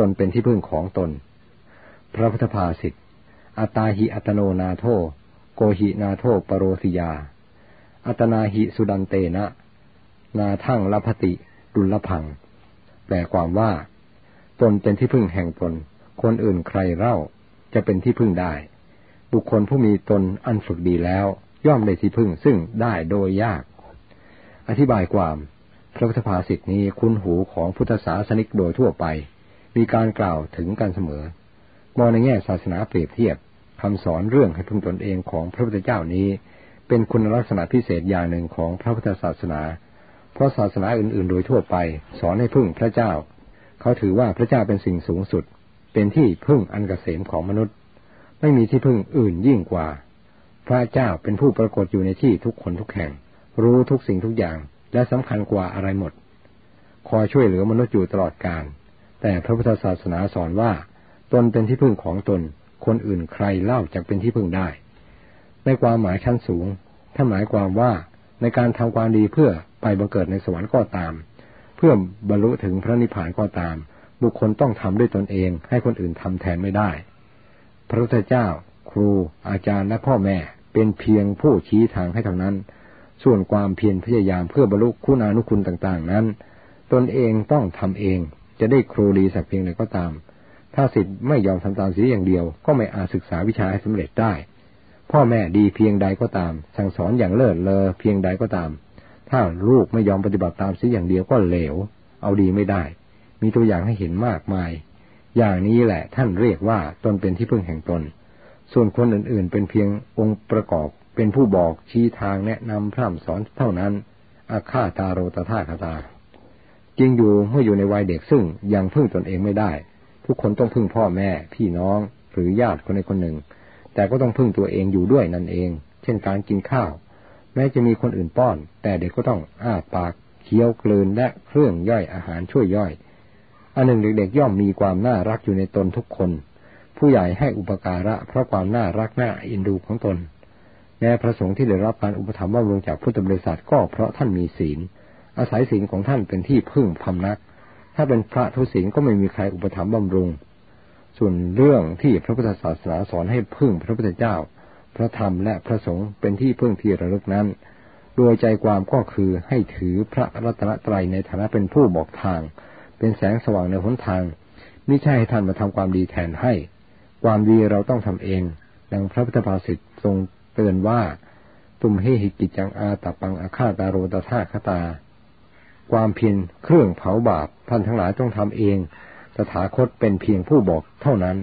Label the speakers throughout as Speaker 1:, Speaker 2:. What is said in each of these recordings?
Speaker 1: ตนเป็นที่พึ่งของตน พระพุทธภาษิตอัตาหิอัตโนนาโท โกหินาโทปโรสิยา อัตนาหิสุดันเตนะ นาทั้งลพติ ดุลพัง แปลความว่า ตนเป็นที่พึ่งแห่งตน คนอื่นใครเล่าจะเป็นที่พึ่งได้ บุคคลผู้มีตนอันฝึกดีแล้ว ย่อมได้ที่พึ่งซึ่งได้โดยยาก อธิบายความ พระพุทธภาษิตนี้คุ้นหูของพุทธศาสนิกโดยทั่วไป มีการกล่าวถึงกันเสมอ มองในแง่ศาสนาเปรียบเทียบคำสอนเรื่องให้พึ่งตนเองของพระพุทธเจ้านี้ เป็นคุณลักษณะพิเศษอย่างหนึ่งของพระพุทธศาสนา เพราะศาสนาอื่นๆ โดยทั่วไป สอนให้พึ่งพระเจ้า เขาถือว่าพระเจ้าเป็นสิ่งสูงสุด เป็นที่พึ่งอันกเกษมของมนุษย์ ไม่มีที่พึ่งอื่นยิ่งกว่า พระเจ้าเป็นผู้ปรากฏอยู่ในที่ทุกคนทุกแห่ง รู้ทุกสิ่งทุกอย่างและสำคัญกว่าอะไรหมดคอยช่วยเหลือมนุษย์อยู่ตลอดกาล แต่พระพุทธศาสนาสอนว่า ตนเป็นที่พึ่งของตน คนอื่นใครเล่าจะเป็นที่พึ่งได้ ในความหมายชั้นสูงท่านหมายความว่าในการทำความดีเพื่อไปบังเกิดในสวรรค์ก็ตาม เพื่อบรรลุถึงพระนิพพานก็ตาม บุคคลต้องทำด้วยตนเอง ให้คนอื่นทำแทนไม่ได้ พระพุทธเจ้า ครู อาจารย์และพ่อแม่เป็นเพียงผู้ชี้ทางให้เท่านั้น ส่วนความเพียรพยายามเพื่อบรรลุคุณานุคุณต่างๆนั้น ตนเองต้องทำเอง จะได้ครูดีสักเพียงไหนก็ตาม ถ้าสิทธิ์ไม่ยอมทำตามเสียอย่างเดียว ก็ไม่อาจศึกษาวิชาให้สำเร็จได้ พ่อแม่ดีเพียงใดก็ตาม สั่งสอนอย่างเลิศเลอเพียงใดก็ตาม ถ้าลูกไม่ยอมปฏิบัติตามเสียอย่างเดียวก็เหลว เอาดีไม่ได้ มีตัวอย่างให้เห็นมากมาย อย่างนี้แหละท่านเรียกว่าตนเป็นที่พึ่งแห่งตน ส่วนคนอื่นๆ เป็นเพียงองค์ประกอบ เป็นผู้บอกชี้ทางแนะนำพร่ำสอนเท่านั้นอาฆาตาโรตธาคตา จริงอยู่เมื่ออยู่ในวัยเด็กซึ่งยังพึ่งตนเองไม่ได้ ทุกคนต้องพึ่งพ่อแม่ พี่น้องหรือญาติคนใดคนหนึ่ง แต่ก็ต้องพึ่งตัวเองอยู่ด้วยนั่นเอง เช่นการกินข้าว แม้จะมีคนอื่นป้อน แต่เด็กก็ต้องอ้าปากเคี้ยวกลืนและเครื่องย่อยอาหารช่วยย่อย อันหนึ่งเด็กๆย่อมมีความน่ารักอยู่ในตนทุกคน ผู้ใหญ่ให้อุปการะเพราะความน่ารักน่าอินดูของตนแม้พระสงฆ์ที่ได้รับการอุปถัมภ์บำรุงจากพุทธบริษัทก็เพราะท่านมีศีล อาศัยศีลของท่านเป็นที่พึ่งพำนัก ถ้าเป็นพระทุศีลก็ไม่มีใครอุปถัมภ์บำรุง ส่วนเรื่องที่พระพุทธศาสนาสอนให้พึ่งพระพุทธเจ้า พระธรรมและพระสงฆ์เป็นที่พึ่งที่ระลึกนั้น โดยใจความก็คือให้ถือพระรัตนตรัยในฐานะเป็นผู้บอกทาง เป็นแสงสว่างในหนทางไม่ใช่ให้ท่านมาทำความดีแทนให้ ความดีเราต้องทำเอง ดังพระพุทธภาษิตทรงเตือนว่า ตุมเฮหิกิจังอาตปังอาฆาตาโรตธาคตา ความเพียรเครื่องเผาบาปท่านทั้งหลายต้องทำเองสถาคตเป็นเพียงผู้บอกเท่านั้น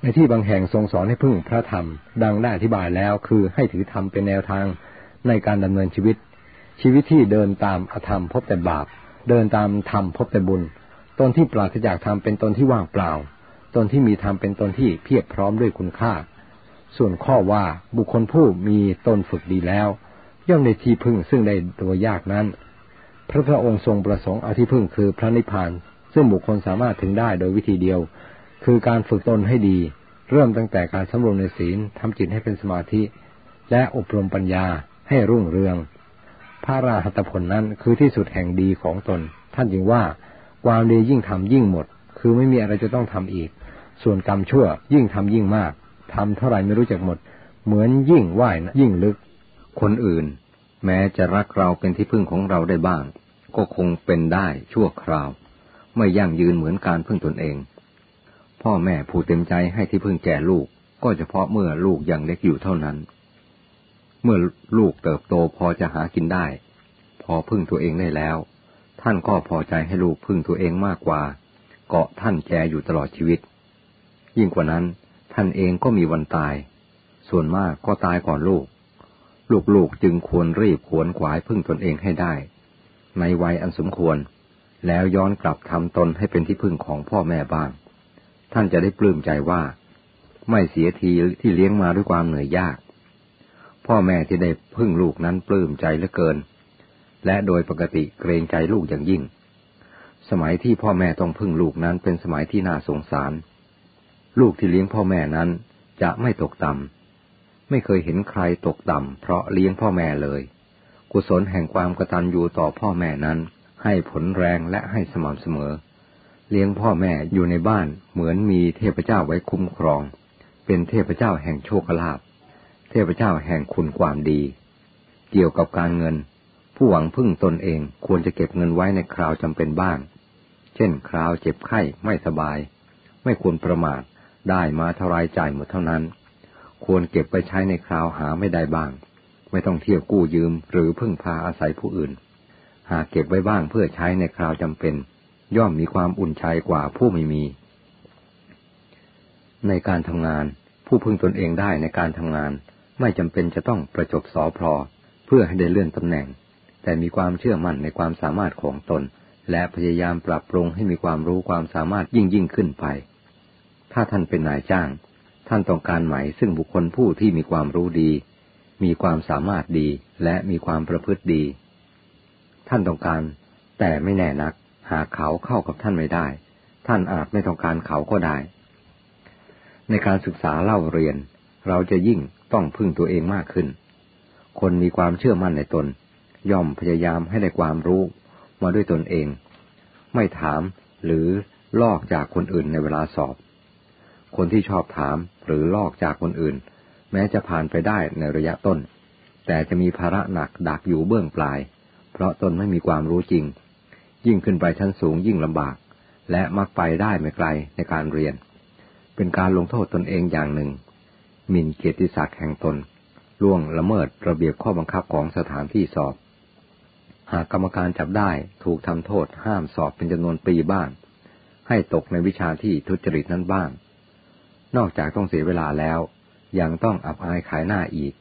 Speaker 1: ในที่บางแห่งทรงสอนให้พึ่งพระธรรม ดังได้อธิบายแล้วคือให้ถือธรรมเป็นแนวทางในการดำเนินชีวิต ชีวิตที่เดินตามอธรรมพบแต่บาป เดินตามธรรมพบแต่บุญ ตนที่ปราศจากธรรมเป็นตนที่ว่างเปล่า ตนที่มีธรรมเป็นตนที่เพียบพร้อมด้วยคุณค่า ส่วนข้อว่าบุคคลผู้มีตนฝึกดีแล้ว ย่อมในที่พึ่งซึ่งได้ตัวยากนั้น พระพระองค์ทรงประสงค์อธิพึ่งคือพระนิพพาน ซึ่งบุคคลสามารถถึงได้โดยวิธีเดียว คือการฝึกตนให้ดี เริ่มตั้งแต่การสำรวมในศีลทำจิตให้เป็นสมาธิ และอบรมปัญญาให้รุ่งเรือง พระราหัตผลนั้นคือที่สุดแห่งดีของตน ท่านจึงว่าความดียิ่งทำยิ่งหมด คือไม่มีอะไรจะต้องทำอีก ส่วนกรรมชั่วยิ่งทำยิ่งมากทำเท่าไรไม่รู้จักหมด เหมือนยิ่งว่ายยิ่งลึก
Speaker 2: คนอื่น แม้จะรักเราเป็นที่พึ่งของเราได้บ้าง ก็คงเป็นได้ชั่วคราว ไม่ยั่งยืนเหมือนการพึ่งตนเอง พ่อแม่ผู้เต็มใจให้ที่พึ่งแก่ลูกก็เฉพาะเมื่อลูกยังเล็กอยู่เท่านั้น เมื่อลูกเติบโตพอจะหากินได้ พอพึ่งตัวเองได้แล้ว ท่านก็พอใจให้ลูกพึ่งตัวเองมากกว่า เกาะท่านแจอยู่ตลอดชีวิต ยิ่งกว่านั้น ท่านเองก็มีวันตาย ส่วนมากก็ตายก่อนลูก ลูกๆจึงควรรีบขวนขวายพึ่งตนเองให้ได้ ในวัยอันสมควร แล้วย้อนกลับทำตนให้เป็นที่พึ่งของพ่อแม่บ้าง ท่านจะได้ปลื้มใจว่า ไม่เสียทีที่เลี้ยงมาด้วยความเหนื่อยยาก พ่อแม่ที่ได้พึ่งลูกนั้นปลื้มใจเหลือเกิน และโดยปกติเกรงใจลูกอย่างยิ่ง สมัยที่พ่อแม่ต้องพึ่งลูกนั้นเป็นสมัยที่น่าสงสาร ลูกที่เลี้ยงพ่อแม่นั้นจะไม่ตกต่ำ ไม่เคยเห็นใครตกต่ำเพราะเลี้ยงพ่อแม่เลย กุศลแห่งความกตัญญูต่อพ่อแม่นั้น ให้ผลแรงและให้สม่ำเสมอ เลี้ยงพ่อแม่อยู่ในบ้านเหมือนมีเทพเจ้าไว้คุ้มครอง เป็นเทพเจ้าแห่งโชคลาภเทพเจ้าแห่งคุณความดี เกี่ยวกับการเงิน ผู้หวังพึ่งตนเองควรจะเก็บเงินไว้ในคราวจำเป็นบ้าง เช่น คราวเจ็บไข้ไม่สบาย ไม่ควรประมาทได้มาเท่าไรจ่ายหมดเท่านั้น ควรเก็บไปใช้ในคราวหาไม่ได้บ้าง ไม่ต้องเที่ยวกู้ยืมหรือพึ่งพาอาศัยผู้อื่น หากเก็บไว้บ้างเพื่อใช้ในคราวจำเป็น ย่อมมีความอุ่นใจกว่าผู้ไม่มี ในการทำงาน ผู้พึ่งตนเองได้ในการทำงาน ไม่จำเป็นจะต้องประจบสอพลอเพื่อให้ได้เลื่อนตำแหน่ง แต่มีความเชื่อมั่นในความสามารถของตน และพยายามปรับปรุงให้มีความรู้ความสามารถยิ่งยิ่งขึ้นไป ถ้าท่านเป็นนายจ้าง ท่านต้องการหมายซึ่งบุคคลผู้ที่มีความรู้ดี มีความสามารถดีและมีความประพฤติดี ท่านต้องการ แต่ไม่แน่นัก หากเขาเข้ากับท่านไม่ได้ ท่านอาจไม่ต้องการเขาก็ได้ ในการศึกษาเล่าเรียน เราจะยิ่งต้องพึ่งตัวเองมากขึ้น คนมีความเชื่อมั่นในตน ย่อมพยายามให้ได้ความรู้มาด้วยตนเอง ไม่ถามหรือลอกจากคนอื่นในเวลาสอบ คนที่ชอบถามหรือลอกจากคนอื่น แม้จะผ่านไปได้ในระยะต้น แต่จะมีภาระหนักดักอยู่เบื้องปลาย เพราะตนไม่มีความรู้จริง ยิ่งขึ้นไปชั้นสูงยิ่งลำบาก และมักไปได้ไม่ไกลในการเรียน เป็นการลงโทษตนเองอย่างหนึ่งหมิ่นเกียรติศักดิ์แห่งตน ล่วงละเมิดระเบียบข้อบังคับของสถานที่สอบ หากกรรมการจับได้ถูกทำโทษห้ามสอบเป็นจำนวนปีบ้าง ให้ตกในวิชาที่ทุจริตนั้นบ้าง นอกจากต้องเสียเวลาแล้ว ยังต้องอับอายขายหน้าอีก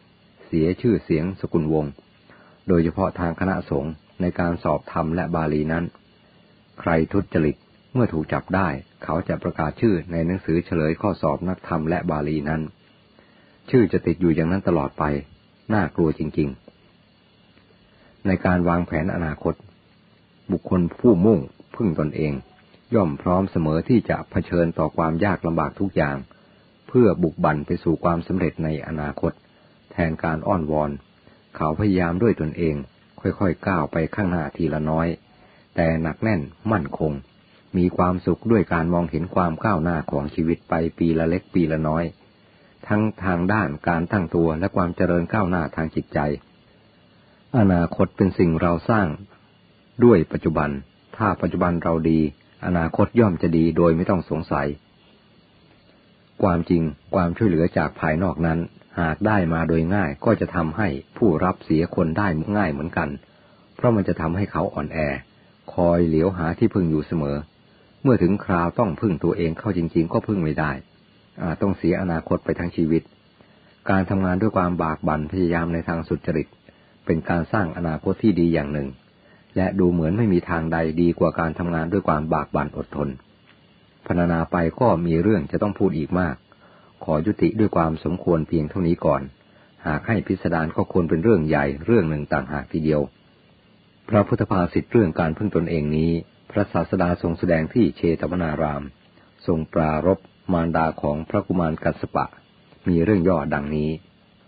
Speaker 2: เสียชื่อเสียงสกุลวง โดยเฉพาะทางคณะสงฆ์ในการสอบธรรมและบาลีนั้น ใครทุจริตเมื่อถูกจับได้ เขาจะประกาศชื่อในหนังสือเฉลยข้อสอบนักธรรมและบาลีนั้น ชื่อจะติดอยู่อย่างนั้นตลอดไป น่ากลัวจริง ๆ ในการวางแผนอนาคต บุคคลผู้มุ่งพึ่งตนเอง ย่อมพร้อมเสมอที่จะเผชิญต่อความยากลำบากทุกอย่าง เพื่อบุกบั่นไปสู่ความสำเร็จในอนาคต แทนการอ้อนวอน เขาพยายามด้วยตนเอง ค่อยๆก้าวไปข้างหน้าทีละน้อย แต่หนักแน่นมั่นคง มีความสุขด้วยการมองเห็นความก้าวหน้าของชีวิตไปปีละเล็กปีละน้อย ทั้งทางด้านการตั้งตัวและความเจริญก้าวหน้าทางจิตใจ อนาคตเป็นสิ่งเราสร้าง ด้วยปัจจุบัน ถ้าปัจจุบันเราดี อนาคตย่อมจะดีโดยไม่ต้องสงสัย ความจริงความช่วยเหลือจากภายนอกนั้น หากได้มาโดยง่ายก็จะทำให้ผู้รับเสียคนได้ง่ายเหมือนกัน เพราะมันจะทำให้เขาอ่อนแอ คอยเหลียวหาที่พึ่งอยู่เสมอ เมื่อถึงคราวต้องพึ่งตัวเองเข้าจริง ๆ ก็พึ่งไม่ได้อาต้องเสียอนาคตไปทั้งชีวิต การทำงานด้วยความบากบั่นพยายามในทางสุจริต เป็นการสร้างอนาคตที่ดีอย่างหนึ่ง และดูเหมือนไม่มีทางใดดีกว่าการทำงานด้วยความบากบั่นอดทน พรรณนาไปก็มีเรื่องจะต้องพูดอีกมาก ขอยุติด้วยความสมควรเพียงเท่านี้ก่อน หากให้พิสดารก็ควรเป็นเรื่องใหญ่เรื่องหนึ่งต่างหากทีเดียว พระพุทธภาษิตเรื่องการพึ่งตนเองนี้ พระศาสดาทรงแสดงที่เชตวนาราม ทรงปรารบมารดาของพระกุมารกัสปะ มีเรื่องย่อดังนี้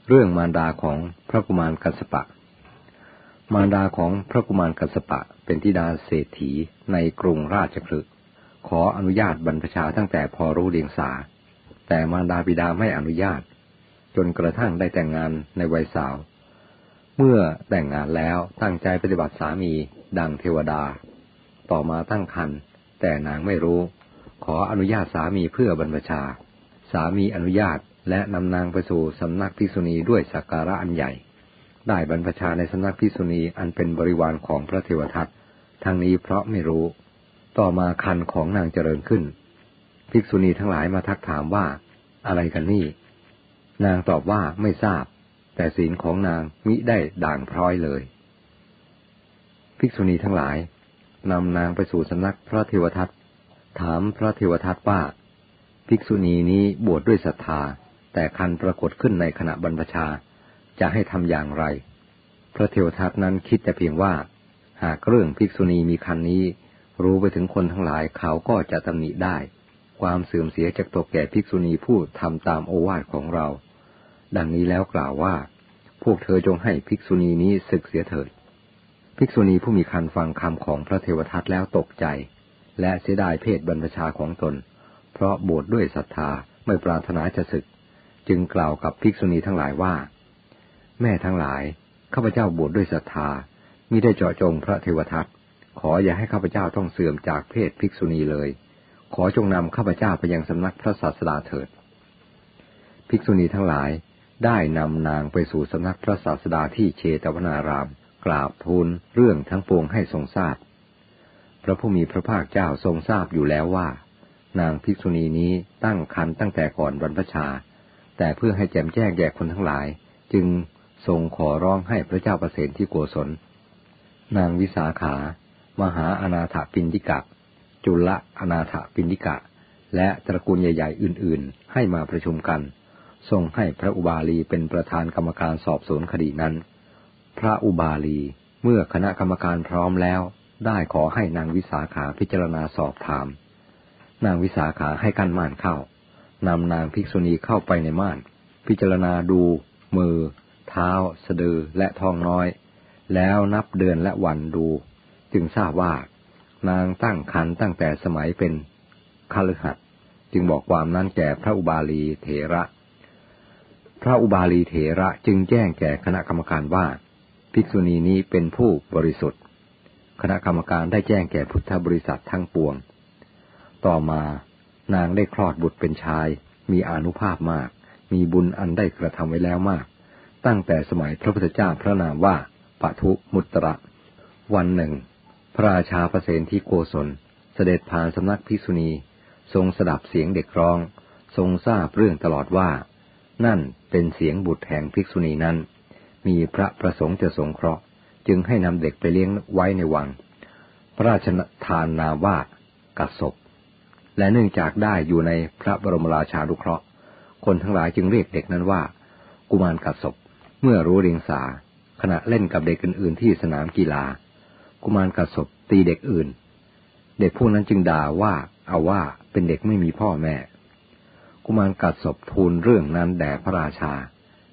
Speaker 2: เรื่องมารดาของพระกุมารกัสปะ มารดาของพระกุมารกัสปะเป็นธิดาเศรษฐีในกรุงราชคลึ ขออนุญาตบรรพชาตั้งแต่พอรู้เดียงสา แต่มารดาบิดาไม่อนุญาต จนกระทั่งได้แต่งงานในวัยสาว เมื่อแต่งงานแล้วตั้งใจปฏิบัติสามีดังเทวดา ต่อมาตั้งครรภ์แต่นางไม่รู้ ขออนุญาตสามีเพื่อบรรพชา สามีอนุญาตและนำนางไปสู่สำนักพิษุณีด้วยสักการะอันใหญ่ ได้บรรพชาในสำนักพิษุณีอันเป็นบริวารของพระเทวทัตทางนี้เพราะไม่รู้ ต่อมาคันของนางเจริญขึ้น ภิกษุณีทั้งหลายมาทักถามว่าอะไรกันนี่ นางตอบว่าไม่ทราบ แต่ศีลของนางมิได้ด่างพร้อยเลย ภิกษุณีทั้งหลายนำนางไปสู่สำนักพระเทวทัตถามพระเทวทัตว่า ภิกษุณีนี้บวชดด้วยศรัทธา แต่คันปรากฏขึ้นในขณะบรรพชา จะให้ทำอย่างไร พระเทวทัตนั้นคิดแต่เพียงว่า หากเรื่องภิกษุณีมีคันนี้ รู้ไปถึงคนทั้งหลายเขาก็จะตำหนิได้ ความเสื่อมเสียจากตกแก่ภิกษุณีผู้ทำตามโอวาทของเรา ดังนี้แล้วกล่าวว่า พวกเธอจงให้ภิกษุณีนี้ศึกเสียเถิด ภิกษุณีผู้มีคันฟังคำของพระเทวทัตแล้วตกใจ และเสียดายเพศบรรพชาของตน เพราะบวชดด้วยศรัทธาไม่ปรารถนาจะศึก จึงกล่าวกับภิกษุณีทั้งหลายว่า แม่ทั้งหลายข้าพเจ้าบวชดด้วยศรัทธามิได้เจาะจงพระเทวทัต ขออย่าให้ข้าพเจ้าต้องเสื่อมจากเพศภิกษุณีเลย ขอจงนำข้าพเจ้าไปยังสำนักพระศาสดาเถิด ภิกษุณีทั้งหลายได้นำนางไปสู่สำนักพระศาสดาที่เชตวนาราม กราบทูลเรื่องทั้งปวงให้ทรงทราบ พระผู้มีพระภาคเจ้าทรงทราบอยู่แล้วว่า นางภิกษุณีนี้ตั้งคันตั้งแต่ก่อนบรรพชา แต่เพื่อให้แจ่มแจ้งแก่คนทั้งหลาย จึงทรงขอร้องให้พระเจ้าประเสนที่โกศลนางวิสาขา มหาอนาถปินดิกะ จุลอนาถปินดิกะ และตระกูลใหญ่ ๆ อื่น ๆ ให้มาประชุมกัน ทรงให้พระอุบาลีเป็นประธานกรรมการสอบสวนคดีนั้น พระอุบาลีเมื่อคณะกรรมการพร้อมแล้ว ได้ขอให้นางวิสาขาพิจารณาสอบถาม นางวิสาขาให้กั้นม่านเข้านำนางภิกษุณีเข้าไปในม่าน พิจารณาดู มือ เท้า สะดือและท้องน้อย แล้วนับเดือนและวันดู จึงทราบว่านางตั้งครรภ์ตั้งแต่สมัยเป็นคฤหัสถ์จึงบอกความนั้นแก่พระอุบาลีเถระ พระอุบาลีเถระจึงแจ้งแก่คณะกรรมการว่า ภิกษุณีนี้เป็นผู้บริสุทธิ์ คณะกรรมการได้แจ้งแก่พุทธบริษัททั้งปวง ต่อมานางได้คลอดบุตรเป็นชาย มีอนุภาพมาก มีบุญอันได้กระทำไว้แล้วมาก ตั้งแต่สมัยพระพุทธเจ้าพระนามว่าปทุมุตระ วันหนึ่ง พระราชาประเสนที่โกศล เสด็จผ่านสำนักภิกษุณี ทรงสดับเสียงเด็กร้อง ทรงทราบเรื่องตลอดว่า นั่นเป็นเสียงบุตรแห่งภิกษุณีนั้น มีพระประสงค์จะสงเคราะห์ จึงให้นำเด็กไปเลี้ยงไว้ในวัง พระราชทานนามว่ากัสบและเนื่องจากได้อยู่ในพระบรมราชาดุเคราะห์ คนทั้งหลายจึงเรียกเด็กนั้นว่า กุมารกัสบเมื่อรู้เรียงสาขณะเล่นกับเด็กอื่นๆที่สนามกีฬา กุมารกัสบตีเด็กอื่น เด็กพวกนั้นจึงด่าว่าเอาว่าเป็นเด็กไม่มีพ่อแม่ กุมารกัดศพทูลเรื่องนั้นแด่พระราชา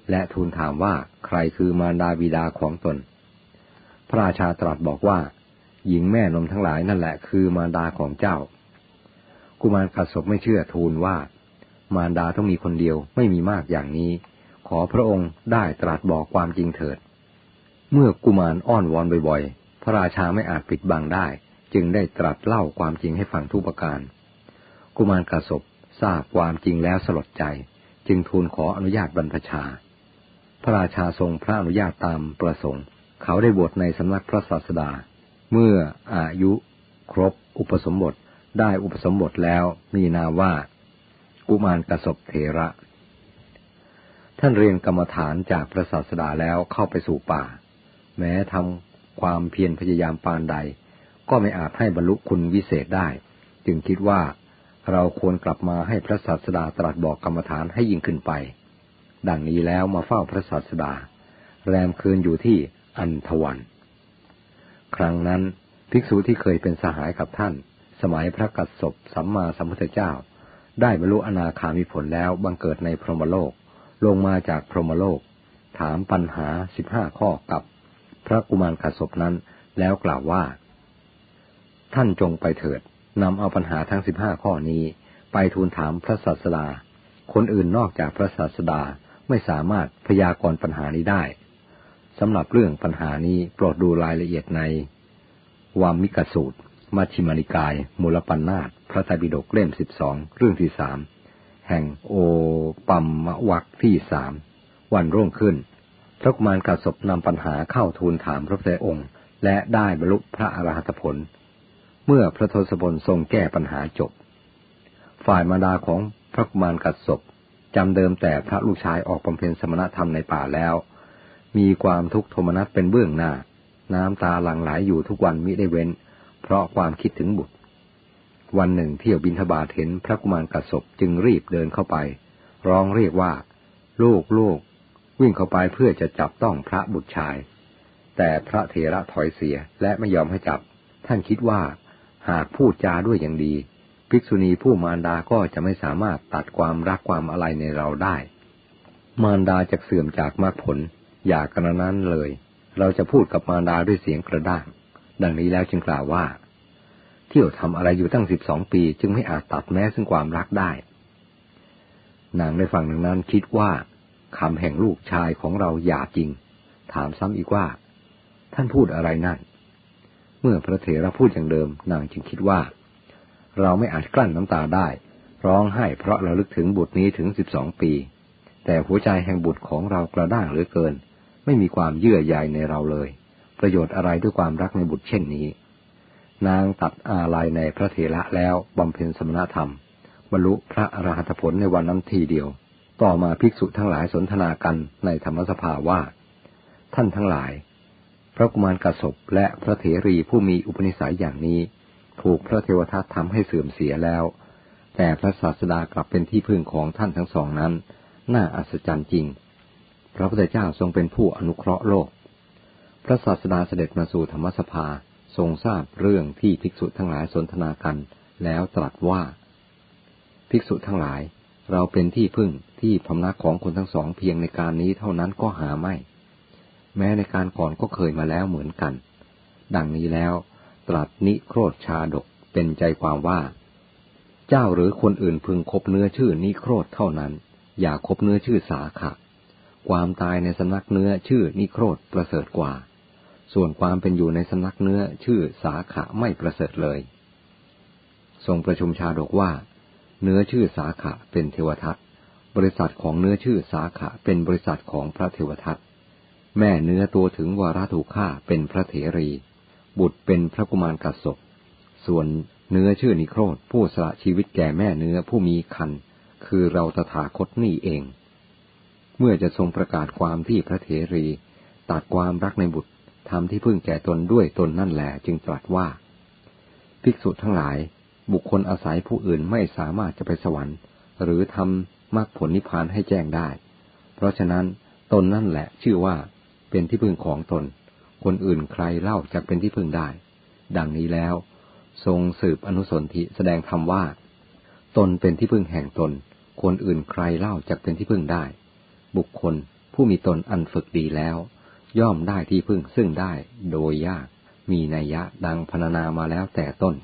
Speaker 2: และทูลถามว่าใครคือมารดาบิดาของตน พระราชาตรัสบอกว่า หญิงแม่นมทั้งหลายนั่นแหละคือมารดาของเจ้า กุมารกัดศพไม่เชื่อทูลว่า มารดาต้องมีคนเดียวไม่มีมากอย่างนี้ ขอพระองค์ได้ตรัสบอกความจริงเถิด เมื่อกุมารอ้อนวอนบ่อย พระราชาไม่อาจปิดบังได้ จึงได้ตรัสเล่าความจริงให้ฟังทุกประการ กุมารกัดศพทราบความจริงแล้วสลดใจ จึงทูลขออนุญาตบรรพชา พระราชาทรงพระอนุญาตตามประสงค์ เขาได้บวชในสำนักพระศาสดา เมื่ออายุครบอุปสมบทได้อุปสมบทแล้วมีนาว่า กุมารกสบเถระ ท่านเรียนกรรมฐานจากพระศาสดาแล้วเข้าไปสู่ป่า แม้ทำ ความเพียรพยายามปานใด ก็ไม่อาจให้บรรลุคุณวิเศษได้ จึงคิดว่าเราควรกลับมาให้พระศาสดาตรัสบอกกรรมฐานให้ยิ่งขึ้นไป ดังนี้แล้วมาเฝ้าพระศาสดา แรมคืนอยู่ที่อันทวัน ครั้งนั้นภิกษุที่เคยเป็นสหายกับท่าน สมัยพระกัสสปสัมมาสัมพุทธเจ้า ได้บรรลุอนาคามิผลแล้วบังเกิดในพรหมโลก ลงมาจากพรหมโลก ถามปัญหาสิบห้าข้อกับ ระกุมารกัสสปนั้น แล้วกล่าวว่า ท่านจงไปเถิดนำเอาปัญหาทั้งสิบห้าข้อนี้ ไปทูลถามพระศาสดา คนอื่นนอกจากพระศาสดาไม่สามารถพยากรณ์ปัญหานี้ได้สำหรับเรื่องปัญหานี้โปรดดูรายละเอียดใน วามิกสูตร มัชฌิมานิกาย มูลปัญนาตพระไตรปิฎกเล่มสิบสองเรื่องที่สามแห่งโอปัมมวักที่สามวันรุ่งขึ้น พระกุมารกัสบนำปัญหาเข้าทูลถามพระพุทธองค์ และได้บรรลุพระอรหัตผล เมื่อพระทศพลทรงแก้ปัญหาจบ ฝ่ายมารดาของพระกุมารกัดศพจำเดิมแต่พระลูกชายออกบำเพ็ญสมณธรรมในป่าแล้ว มีความทุกข์โทมนัสเป็นเบื้องหน้า น้ำตาหลั่งไหลยอยู่ทุกวันมิได้เว้น เพราะความคิดถึงบุตร วันหนึ่งเที่ยวบินทบาทเห็นพระกุมารกัดศพจึงรีบเดินเข้าไป ร้องเรียกว่า ลูกลูก วิ่งเข้าไปเพื่อจะจับต้องพระบุตรชาย แต่พระเถระถอยเสียและไม่ยอมให้จับ ท่านคิดว่าหากพูดจาด้วยอย่างดี ภิกษุณีผู้มารดาก็จะไม่สามารถตัดความรักความอะไรในเราได้ มารดาจะเสื่อมจากมรรคผล อย่ากระนั้นเลย เราจะพูดกับมารดาด้วยเสียงกระด้าง ดังนี้แล้วจึงกล่าวว่า เที่ยวทำอะไรอยู่ตั้งสิบสองปี จึงไม่อาจตัดแม้ซึ่งความรักได้ นางได้ฟังดังนั้นคิดว่า คำแห่งลูกชายของเราหยาจริง ถามซ้ำอีกว่า ท่านพูดอะไรนั่น เมื่อพระเถระพูดอย่างเดิมนางจึงคิดว่า เราไม่อาจกลั้นน้ำตาได้ ร้องไห้เพราะเราลึกถึงบุตรนี้ถึงสิบสองปี แต่หัวใจแห่งบุตรของเรากระด้างเหลือเกิน ไม่มีความเยื่อใยในเราเลย ประโยชน์อะไรด้วยความรักในบุตรเช่นนี้ นางตัดอาลัยในพระเถระแล้วบำเพ็ญสมณธรรม บรรลุพระอรหัตผลในวันนั้นทีเดียว ต่อมาภิกษุทั้งหลายสนทนากันในธรรมสภาว่า ท่านทั้งหลาย พระกุมารกสบและพระเถรีผู้มีอุปนิสัยอย่างนี้ ถูกพระเทวทัตทำให้เสื่อมเสียแล้ว แต่พระศาสดากลับเป็นที่พึ่งของท่านทั้งสองนั้น น่าอัศจรรย์จริง พระพุทธเจ้าทรงเป็นผู้อนุเคราะห์โลก พระศาสดาเสด็จมาสู่ธรรมสภาทรงทราบเรื่องที่ภิกษุทั้งหลายสนทนากัน แล้วตรัสว่า ภิกษุทั้งหลาย เราเป็นที่พึ่งที่พำนักของคนทั้งสองเพียงในการนี้เท่านั้นก็หาไม่ แม้ในการก่อนก็เคยมาแล้วเหมือนกัน ดังนี้แล้วตรัสนิโครธชาดกเป็นใจความว่า เจ้าหรือคนอื่นพึงคบเนื้อชื่อนิโครธเท่านั้น อย่าคบเนื้อชื่อสาขะความตายในสำนักเนื้อชื่อนิโครธประเสริฐกว่า ส่วนความเป็นอยู่ในสำนักเนื้อชื่อสาขะไม่ประเสริฐเลย ทรงประชุมชาดกว่า เนื้อชื่อสาขะเป็นเทวทัตบริษัทของเนื้อชื่อสาขะเป็นบริษัทของพระเทวทัตแม่เนื้อตัวถึงวาระถูกฆ่าเป็นพระเถรี บุตรเป็นพระกุมารกัสศพส่วนเนื้อชื่อนิโครธผู้สละชีวิตแก่แม่เนื้อผู้มีคัน คือเราตถาคตนี่เอง เมื่อจะทรงประกาศความที่พระเถรีตัดความรักในบุตรทำที่พึ่งแก่ตนด้วยตนนั่นแหละจึงตรัสว่า ภิกษุทั้งหลาย บุคคลอาศัยผู้อื่นไม่สามารถจะไปสวรรค์ หรือทำมรรคผลนิพพานให้แจ้งได้ เพราะฉะนั้นตนนั่นแหละชื่อว่าเป็นที่พึ่งของตน คนอื่นใครเล่าจะเป็นที่พึ่งได้ ดังนี้แล้ว ทรงสืบอนุสนธิแสดงธรรมว่า ตนเป็นที่พึ่งแห่งตน คนอื่นใครเล่าจะเป็นที่พึ่งได้ บุคคลผู้มีตนอันฝึกดีแล้ว ย่อมได้ที่พึ่งซึ่งได้โดยยาก มีนัยยะดังพรรณนามาแล้วแต่ต้น